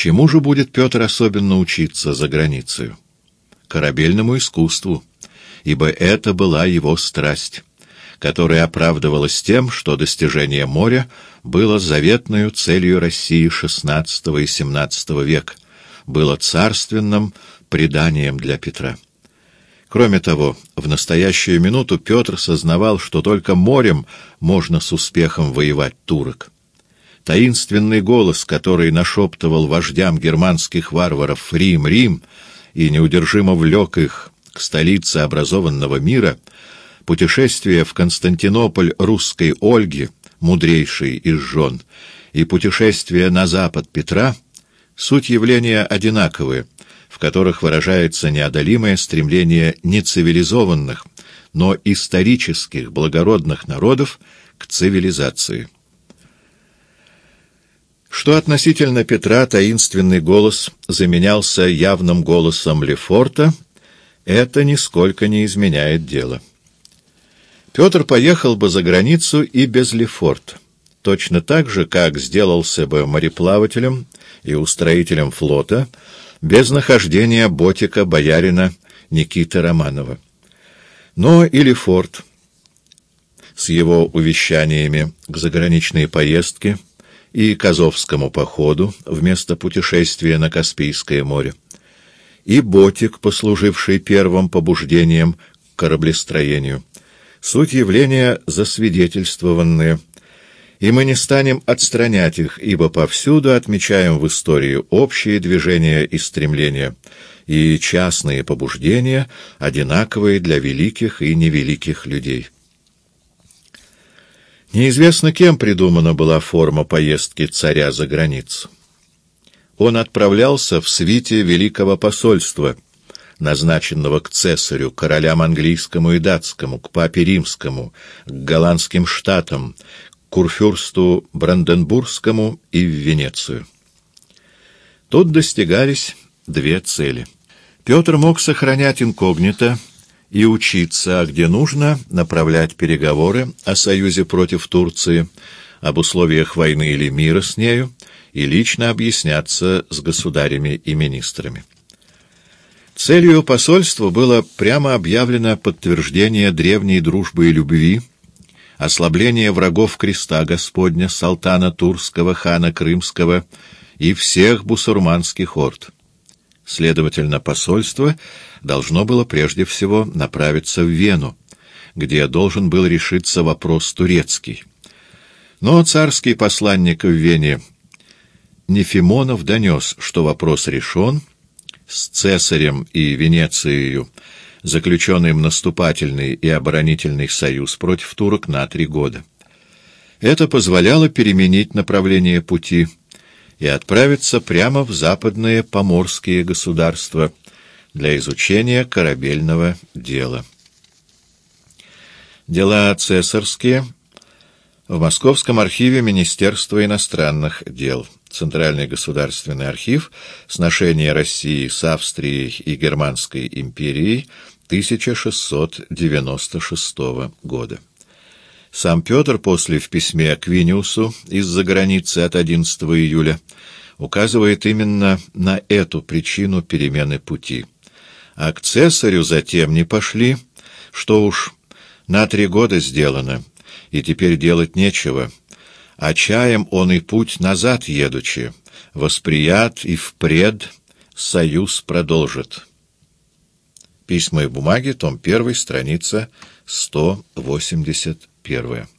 Чему же будет Петр особенно учиться за границей? Корабельному искусству, ибо это была его страсть, которая оправдывалась тем, что достижение моря было заветной целью России XVI и XVII века, было царственным преданием для Петра. Кроме того, в настоящую минуту Петр сознавал, что только морем можно с успехом воевать турок. Таинственный голос, который нашептывал вождям германских варваров «Рим, Рим!» и неудержимо влек их к столице образованного мира, путешествие в Константинополь русской Ольги, мудрейшей из жен, и путешествие на запад Петра — суть явления одинаковые — в которых выражается неодолимое стремление нецивилизованных, но исторических благородных народов к цивилизации. Что относительно Петра таинственный голос заменялся явным голосом Лефорта, это нисколько не изменяет дело. Петр поехал бы за границу и без Лефорта, точно так же, как сделался бы мореплавателем и устроителем флота, без нахождения ботика боярина Никиты Романова. Но и Лефорт с его увещаниями к заграничной поездке и к Азовскому походу вместо путешествия на Каспийское море, и Ботик, послуживший первым побуждением к кораблестроению, суть явления засвидетельствованные и мы не станем отстранять их, ибо повсюду отмечаем в истории общие движения и стремления, и частные побуждения, одинаковые для великих и невеликих людей. Неизвестно, кем придумана была форма поездки царя за границу. Он отправлялся в свите Великого посольства, назначенного к цесарю, королям английскому и датскому, к папе римскому, к голландским штатам, Курфюрсту Бранденбургскому и в Венецию. Тут достигались две цели. Петр мог сохранять инкогнито и учиться, а где нужно, направлять переговоры о союзе против Турции, об условиях войны или мира с нею, и лично объясняться с государями и министрами. Целью посольства было прямо объявлено подтверждение древней дружбы и любви ослабление врагов креста Господня, салтана Турского, хана Крымского и всех бусурманских орд. Следовательно, посольство должно было прежде всего направиться в Вену, где должен был решиться вопрос турецкий. Но царский посланник в Вене Нефимонов донес, что вопрос решен, с цесарем и Венецией заключенный им наступательный и оборонительный союз против турок на три года. Это позволяло переменить направление пути и отправиться прямо в западные поморские государства для изучения корабельного дела. Дела цесарские в Московском архиве Министерства иностранных дел. Центральный государственный архив «Сношение России с Австрией и Германской империей» 1696 года. Сам Петр после в письме к Виниусу из-за границы от 11 июля указывает именно на эту причину перемены пути. А к цесарю затем не пошли, что уж на три года сделано, и теперь делать нечего, а чаем он и путь назад едучи, восприят и впред союз продолжит». Письма и бумаги, том 1, страница 181.